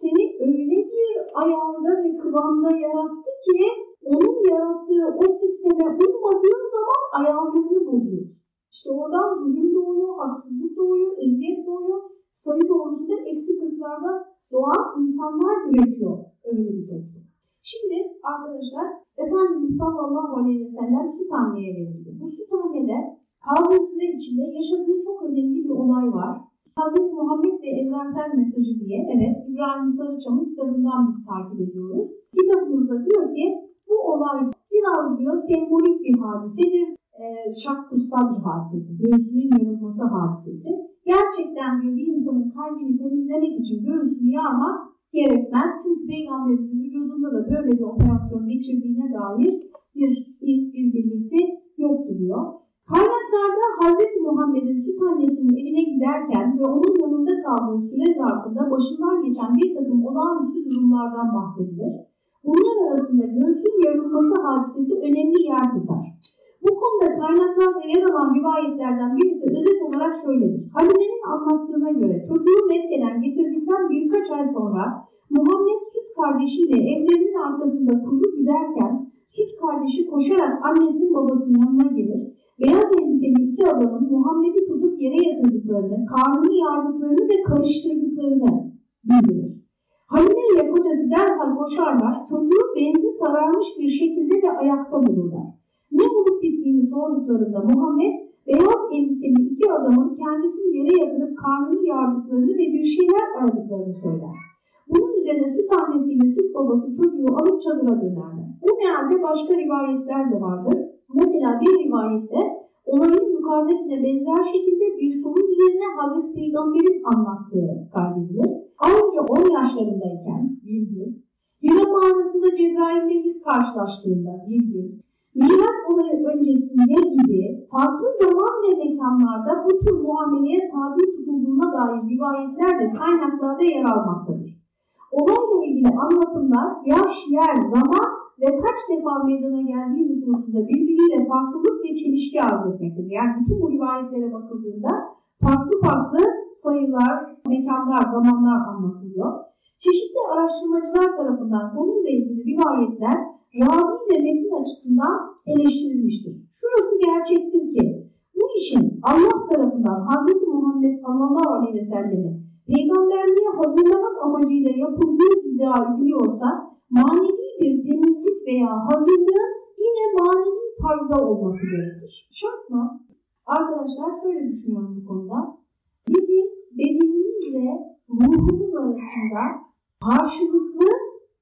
seni öyle bir ayarda ve kıvamda yarattı ki onun yarattığı o sisteme uymadığın zaman ayarlarını bozuyorsun. İşte oradan zulüm doğuyor, haksızlık doğuyor, eziyet doğuyor. Sayı doğrusunda eksi kırklarda doğan insanlar üretiyor öyle bir toplum. Şimdi arkadaşlar Efendimiz sallallahu aleyhi ve sellem süt anneye verildi. Bu süt annede kaldığı süre içinde yaşadığı çok önemli bir olay var. Hz. Muhammed ve Evrensel Mesajı diye, evet İbrahim Sarıçam'ın kitabından biz takip ediyoruz. Kitabımızda diyor ki bu olay biraz diyor sembolik bir hadisedir. E, Şakkus Sadr hadisesi, göğsünün yarılması hadisesi. Gerçekten diyor bir insanın kalbini temizlemek için göğsünü yarmak gerekmez. Çünkü Peygamberimizin vücudunda da böyle bir operasyon geçirdiğine dair bir iz, bir belirti yoktu diyor. Kaynaklarda Hz. Muhammed'in süt annesinin evine giderken ve onun yanında kaldığı süre zarfında başından geçen bir takım olağanüstü durumlardan bahsedilir. Bunlar arasında göğsün yarılması hadisesi önemli yer tutar. Bu konuda kaynaklarda yer alan rivayetlerden birisi özet olarak şöyledir. Halime'nin anlattığına göre çocuğu Mekke'den getirdikten birkaç ay sonra Muhammed süt kardeşiyle evlerinin arkasında kuzu giderken süt kardeşi koşarak annesinin babasının yanına gelir. Beyaz elbiseli iki adamın Muhammed'i tutup yere yatırdıklarını, karnını yardıklarını ve karıştırdıklarını bildirir. Halime ile kocası derhal koşarlar, çocuğu benzi sararmış bir şekilde de ayakta bulurlar. Ne olup bittiğini sorduklarında Muhammed, beyaz elbiseli iki adamın kendisini yere yatırıp karnını yardıklarını ve bir şeyler aradıklarını söyler. Bunun üzerine süt annesiyle süt babası çocuğu alıp çadıra dönerler. Bu mealde başka rivayetler de vardır. Mesela bir rivayette olayın yukarıdakine benzer şekilde bir sorun üzerine Hazreti Peygamber'in anlattığı kaydedilir. Ayrıca 10 yaşlarındayken bir gün, Hira mağarasında Cebrail ile ilk karşılaştığında bir gün, Miraç olayı öncesinde gibi farklı zaman ve mekanlarda bu tür muameleye tabi tutulduğuna dair rivayetler de kaynaklarda yer almaktadır. Olayla ilgili anlatımlar yaş, yer, zaman ve kaç defa meydana geldiği hususunda birbiriyle farklılık ve çelişki arz etmektedir. Yani bütün bu rivayetlere bakıldığında farklı farklı sayılar, mekanlar, zamanlar anlatılıyor. Çeşitli araştırmacılar tarafından konuyla ilgili rivayetler ravi ve metin açısından eleştirilmiştir. Şurası gerçektir ki bu işin Allah tarafından Hz. Muhammed sallallahu aleyhi ve sellemi peygamberliğe hazırlamak amacıyla yapıldığı iddia ediliyorsa manevi bir temizlik veya hazırlığın yine manevi tarzda olması gerekir. Şart mı? Arkadaşlar şöyle düşünüyorum bu konuda. Bizim bedenimizle ruhumuz arasında karşılıklı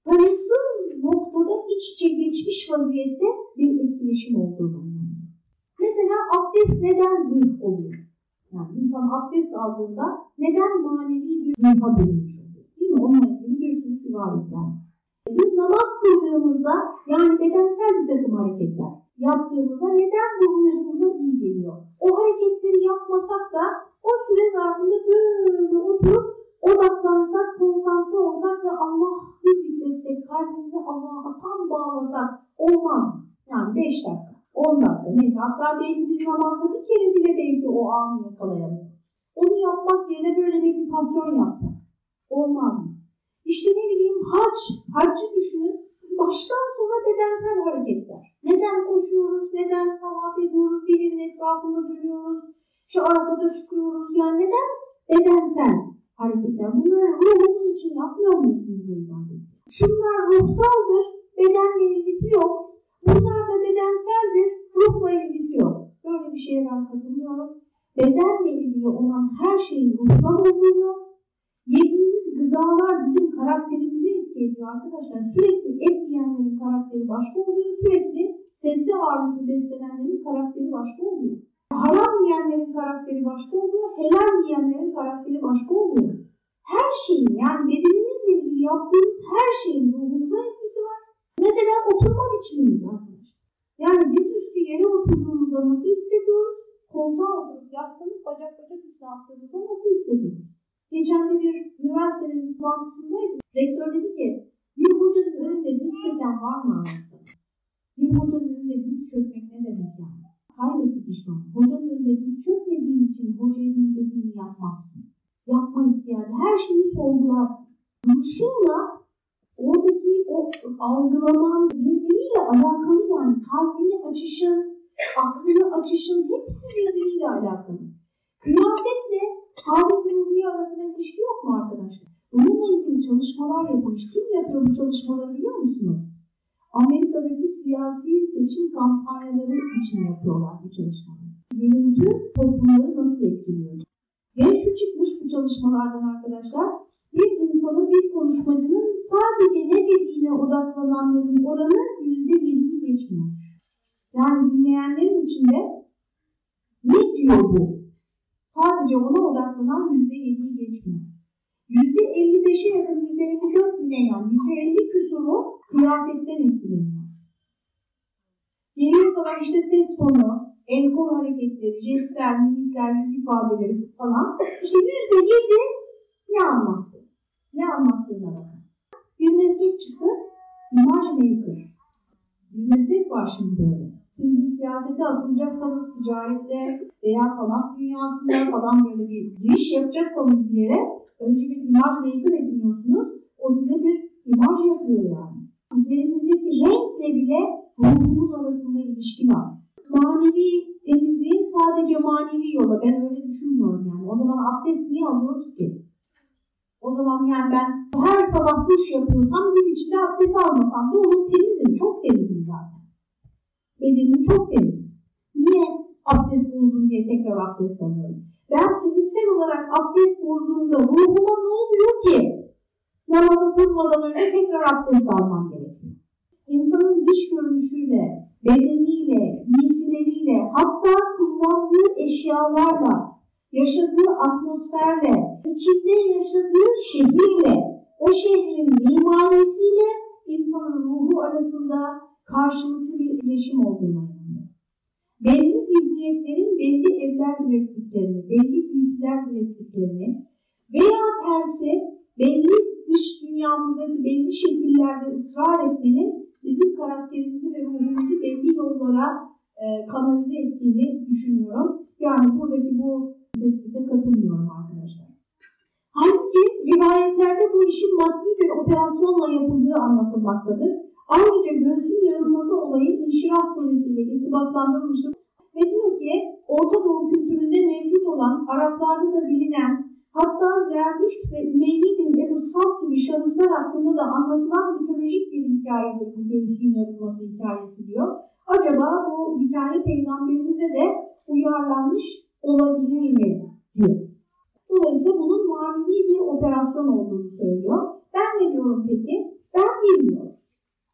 sayısız noktada iç içe geçmiş vaziyette bir etkileşim olduğunu Mesela abdest neden zırh oluyor? Yani insan abdest aldığında neden manevi bir zırha bölünmüş oluyor? Değil mi? Onunla ilgili bir sürü rivayetler. Biz namaz kıldığımızda yani bedensel bir takım hareketler yaptığımızda neden bu ruhumuza iyi geliyor? O hareketleri yapmasak da o süre zarfında böyle oturup odaklansak, konsantre olsak ve Allah sağlasak olmaz mı? Yani 5 dakika, 10 dakika neyse hatta belki biz namazda bir kere bile belki o anı yakalayalım. Onu yapmak yerine böyle meditasyon yapsak olmaz mı? İşte ne bileyim hac, haccı düşünün baştan sona bedensel hareketler. Neden koşuyoruz, neden tavaf ediyoruz, bir evin etrafında dönüyoruz, şu arabada çıkıyoruz. Yani neden? Bedensel hareketler. Bunları ruhumuz için yapmıyor muyuz biz bu ibadeti? Şunlar ruhsaldır, bedenle ilgisi yok. Bunlar da bedenseldir, ruhla ilgisi yok. Böyle bir şeye ben katılmıyorum. Bedenle ilgili olan her şeyin ruhsal olduğunu, yediğimiz gıdalar bizim karakterimizi etki ediyor arkadaşlar. Sürekli et yiyenlerin karakteri başka oluyor, sürekli sebze ağırlıklı beslenenlerin karakteri başka oluyor. Haram yiyenlerin karakteri başka oluyor, helal yiyenlerin karakteri başka oluyor. Her şeyin yani bedenimizle ilgili yaptığımız her şeyin ruhumuza etkisi var. Mesela oturma biçimimiz arkadaşlar. Yani dizüstü yere oturduğumuzda nasıl hissediyoruz? Koltuğa oturup yaslanıp bacak bacak üstüne attığımızda nasıl hissediyoruz? Geçen de bir üniversitenin toplantısındaydım. Rektör dedi ki bir hocanın önünde diz çöken var mı aranızda? Bir hocanın önünde diz çökmek ne demek yani? Kaybettik işte onu. Hocanın önünde diz çökmediğin için hocanın dediğini yapmazsın. Yapma ihtiyacı. Her şeyi sorgularsın. Duruşunla oradaki o algılaman birbiriyle alakalı yani kalbini açışın, aklını açışın hepsi birbiriyle alakalı. Kıyafetle halet ruhiye arasında ilişki yok mu arkadaşlar? Bununla ilgili çalışmalar yapılmış. Kim yapıyor bu çalışmaları biliyor musunuz? Amerika'daki siyasi seçim kampanyaları için yapıyorlar bu çalışmaları. Görüntü toplumları nasıl etkiliyor? Ve şu çıkmış bu çalışmalardan arkadaşlar, bir insanın, bir konuşmacının sadece ne dediğine odaklananların oranı yüzde yediyi geçmiyor. Yani dinleyenlerin içinde ne diyor bu? Sadece ona odaklanan yüzde yediyi geçmiyor. Yüzde elli beşe yakın, yüzde elli dört bile yani kıyafetten etkileniyor. Geriye kalan işte ses tonu, el kol hareketleri, jestler, mimikler, yüz ifadeleri falan. İşte yüzde yedi ne anlattı? Ne anlattığına bakın. Bir meslek çıktı, imaj maker. Bir meslek var şimdi böyle. Siz bir siyasete atılacaksanız ticarette veya sanat dünyasında falan böyle bir giriş yapacaksanız bir yere önce bir imaj maker ediniyorsunuz. O size bir imaj yapıyor yani. Üzerimizdeki renkle bile ruhumuz arasında ilişki var. Manevi temizliğin sadece manevi yola. Ben öyle düşünmüyorum yani. O zaman abdest niye alıyoruz ki? O zaman yani ben her sabah duş yapıyorsam gün içinde abdest almasam da olur temizim. Çok temizim zaten. Bedenim çok temiz. Niye abdest bozdum diye tekrar abdest alıyorum? Ben fiziksel olarak abdest bozduğumda ruhuma ne oluyor ki? Namaza durmadan önce tekrar abdest almam. İnsanın dış görünüşüyle, bedeniyle, giysileriyle, hatta kullandığı eşyalarla, yaşadığı atmosferle, içinde yaşadığı şehirle, o şehrin mimarisiyle insanın ruhu arasında karşılıklı bir iletişim olduğuna inanıyor. Belli zihniyetlerin belli evler ürettiklerini, belli giysiler ürettiklerini veya tersi belli dış dünyamızdaki belli şekillerde ısrar etmenin bizim karakterimizi ve ruhumuzu belli yollara e, kanalize ettiğini düşünüyorum. Yani buradaki bu tespite katılmıyorum arkadaşlar. Halbuki rivayetlerde bu işin maddi bir operasyonla yapıldığı anlatılmaktadır. Ayrıca göğsün yarılması olayı İnşirah suresiyle irtibatlandırılmıştır. Ve diyor ki Orta Doğu kültüründe mevcut olan Araplarda da bilinen hatta Zerdüşt ve Ümeyye bin Ebu Salt gibi şahıslar hakkında da anlatılan mitolojik bir hikayedir bu göğsün yarılması hikayesi diyor. Acaba bu hikaye peygamberimize de uyarlanmış olabilir mi diyor. Dolayısıyla bunun manevi bir operasyon olduğunu söylüyor. Ben ne diyorum peki? Ben bilmiyorum.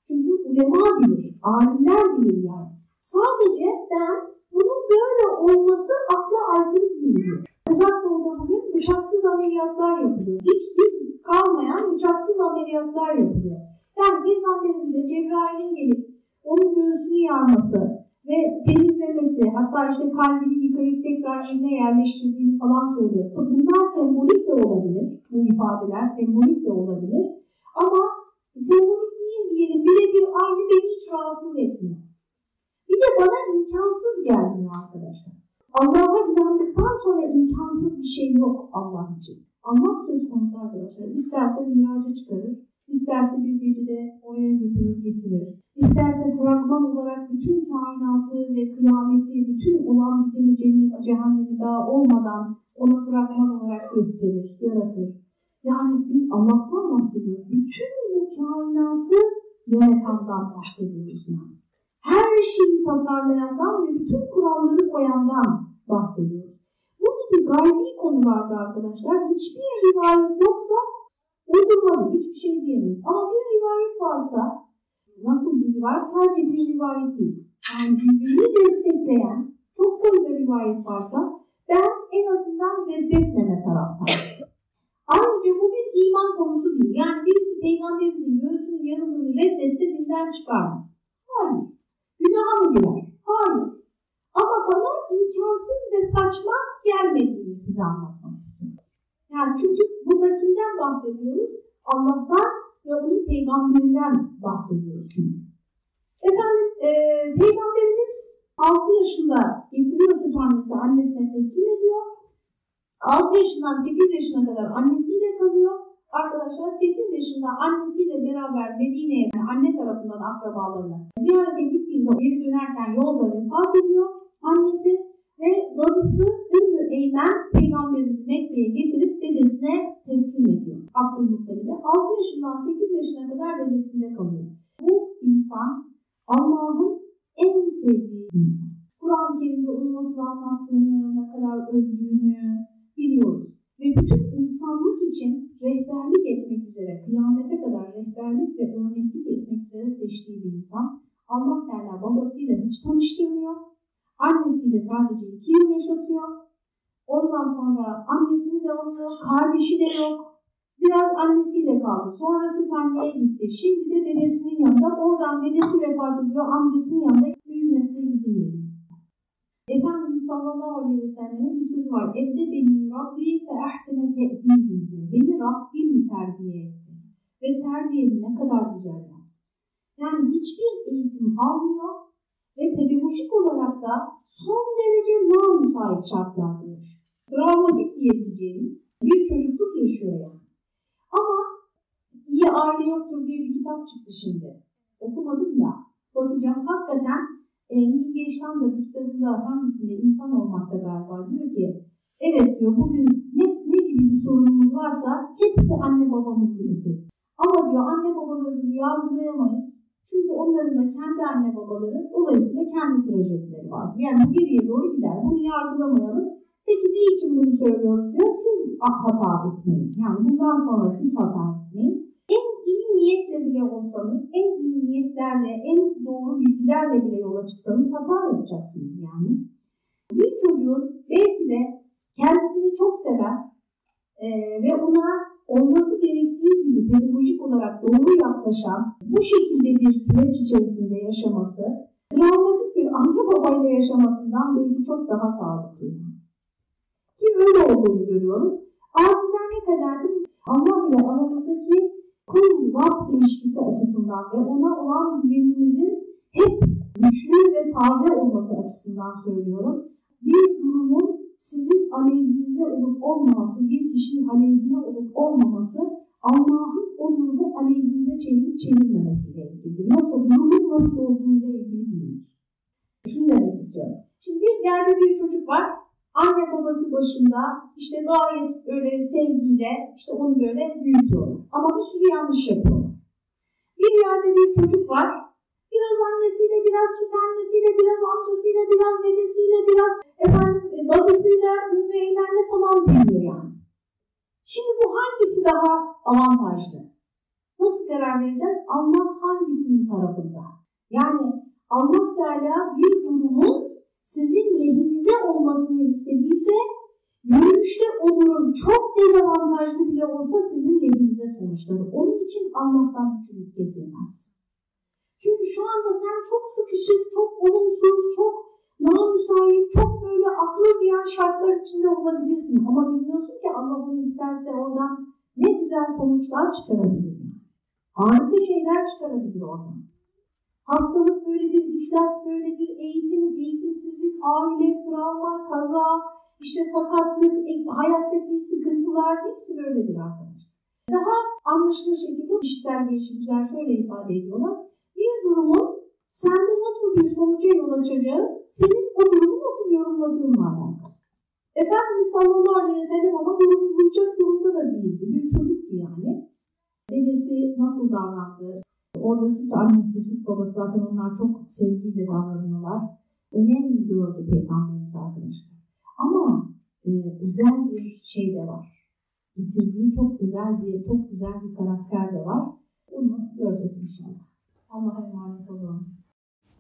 Çünkü ulema bilir, alimler bilir yani. Sadece ben bunun böyle olması akla aykırı değil diyor. Uzak Doğu'da bugün bıçaksız ameliyatlar yapılıyor. Hiç iz kalmayan bıçaksız ameliyatlar yapılıyor. Yani Peygamberimize Cebrail'in gelip onun göğsünü yarması ve temizlemesi, hatta işte kalbini yıkayıp tekrar yerine yerleştirdiğini falan söylüyor. Bunlar sembolik de olabilir, bu ifadeler sembolik de olabilir. Ama Sembolik değil diyelim, birebir aynı beni hiç rahatsız etmiyor. Bir de bana imkansız gelmiyor arkadaşlar. Allah'a inandıktan sonra imkansız bir şey yok Allah için. Allah söz konusu arkadaşlar. İsterse miraca çıkarır, isterse bir gecede oraya götürür getirir. İsterse fragman olarak bütün kainatı ve kıyameti, bütün olan biteni cennet, cehennemi daha olmadan ona fragman olarak gösterir, yaratır. Yani biz Allah'tan bahsediyoruz. Bütün bu kainatı yaratandan bahsediyoruz yani. Her şeyi tasarlayandan ve bütün kuralları koyandan bahsediyoruz. Bu gibi gaybi konularda arkadaşlar hiçbir rivayet yoksa uydurmalı, hiçbir şey diyemeyiz. Ama bir rivayet varsa, nasıl bir rivayet? Sadece bir rivayet değil. Yani birbirini destekleyen çok sayıda rivayet varsa ben en azından reddetmeme taraftayım. Ayrıca bu bir iman konusu değil. Yani birisi peygamberimizin göğsünün yanılığını reddetse dinden çıkar mı? Hayır. Günaha mı girer? Hayır. Ama bana imkansız ve saçma gelmediğini size anlatmak istiyorum. Yani çünkü burada kimden bahsediyoruz? Allah'tan ve onun peygamberinden bahsediyoruz. Efendim, e, peygamberimiz 6 yaşında getiriyor süt annesi annesine teslim ediyor. 6 yaşından 8 yaşına kadar annesiyle kalıyor. Arkadaşlar 8 yaşında annesiyle beraber Medine'ye anne tarafından akrabalarına ziyarete gittiğinde geri dönerken yolda vefat ediyor annesi ve dadısı Ümmü Eymen peygamberimizi Mekke'ye getirip dedesine teslim ediyor. Abdülmuttalib'e 6 yaşından 8 yaşına kadar dedesinde kalıyor. Bu insan Allah'ın en sevdiği insan. Kur'an-ı Kerim'de onu nasıl anlattığını, ne kadar övdüğünü biliyoruz. Ve bütün insanlık için rehberlik etmek üzere, kıyamete kadar rehberlik ve örneklik etmek üzere seçtiği bir insan. Allah Teala babasıyla hiç tanıştırmıyor. Annesiyle sadece iki yıl yaşatıyor. Ondan sonra annesini de alıyor, kardeşi de yok. Biraz annesiyle kaldı. Sonra süt anneye gitti. Şimdi de dedesinin yanında. Oradan dedesi vefat ediyor. Amcasının yanında büyümesine izin veriyor. Efendimiz sallallahu aleyhi ve sellem'in bir sözü var. Evde beni Rabbi ve ehsene te'dibi diyor. Beni Rabbim terbiye etti. Ve terbiyemi ne kadar güzel yaptı. Yani hiçbir eğitim almıyor ve pedagojik olarak da son derece müsait şartlardadır. Travmatik diyebileceğimiz bir çocukluk yaşıyor yani. Ama iyi aile yoktur diye bir kitap çıktı şimdi. Okumadım da bakacağım. Hakikaten e, Nilge da bir kitabında hangisinde insan olmakta galiba diyor ki evet diyor bugün ne, ne gibi bir sorunumuz varsa hepsi anne babamızın eseri. Ama diyor anne babalarımızı yargılayamayız. Çünkü onların da kendi anne babaları dolayısıyla kendi trajekleri var. Yani bu geriye doğru gider. Bunu yargılamayalım. Peki ne için bunu söylüyoruz diyor. Siz hata etmeyin. Yani bundan sonra siz hata etmeyin. En iyi niyetle bile olsanız, en iyi niyetlerle, en doğru bilgilerle bile yola çıksanız hata yapacaksınız yani. Bir çocuğun belki de kendisini çok seven e, ve ona olması gerektiği gibi pedagojik olarak doğru yaklaşan, bu şekilde bir süreç içerisinde yaşaması, travmatik bir anne babayla yaşamasından belki çok daha sağlıklı. Ki öyle olduğunu görüyoruz. Acizane kadar Allah ile aramızdaki kul Rab ilişkisi açısından ve ona olan güvenimizin hep güçlü ve taze olması açısından söylüyorum. Bir durumun sizin aleyhinize olup olmaması, bir kişinin aleyhine olup olmaması Allah'ın o durumu aleyhinize çevirip çevirmemesiyle ilgilidir. Yoksa durumun nasıl olduğuyla ilgili değil. Şunu demek istiyorum. Şimdi bir yerde bir çocuk var, anne babası başında işte gayet öyle sevgiyle işte onu böyle büyütüyor. Ama bir sürü yanlış yapıyor. Bir yerde bir çocuk var, biraz annesiyle, biraz süt annesiyle, biraz amcasıyla, biraz dedesiyle, biraz efendim e, dadısıyla, ümmü eymenle falan büyüyor yani. Şimdi bu hangisi daha avantajlı? Nasıl karar vereceğiz? Allah hangisinin tarafında? Yani Allah Teala bir durumun sizin lehinize olmasını istediyse görünüşte o durum çok dezavantajlı bile olsa sizin lehinize sonuçları. Onun için Allah'tan güçlülük kesilmez. Çünkü şu anda sen çok sıkışık, çok olumsuz, çok namüsait, çok böyle aklı ziyan şartlar içinde olabilirsin. Ama bilmiyorsun ki Allah bunu isterse oradan ne güzel sonuçlar çıkarabilir. Harika şeyler çıkarabilir oradan. Hastalık böyledir, iflas böyledir, eğitim, eğitimsizlik, aile, travma, kaza, işte sakatlık, e, hayattaki sıkıntılar hepsi böyledir arkadaşlar. Daha anlaşılır şekilde kişisel gelişimciler şöyle ifade ediyorlar. Bir durumun sende nasıl bir sonuca yol açacağı, senin o durumu nasıl yorumladığınla alakalı. Efendimiz sallallahu aleyhi ve sellem ama yorumlayacak durumda da değildi. Bir çocuktu yani. Dedesi nasıl davrandı? Orada süt annesi, süt babası zaten onlar çok sevgiyle davranıyorlar. Önem gördü Peygamberimiz arkadaşlar. Ama e, özel bir şey de var. Getirdiği çok güzel bir, çok güzel bir karakter de var. Onu göreceğiz inşallah. Allah'a emanet olun.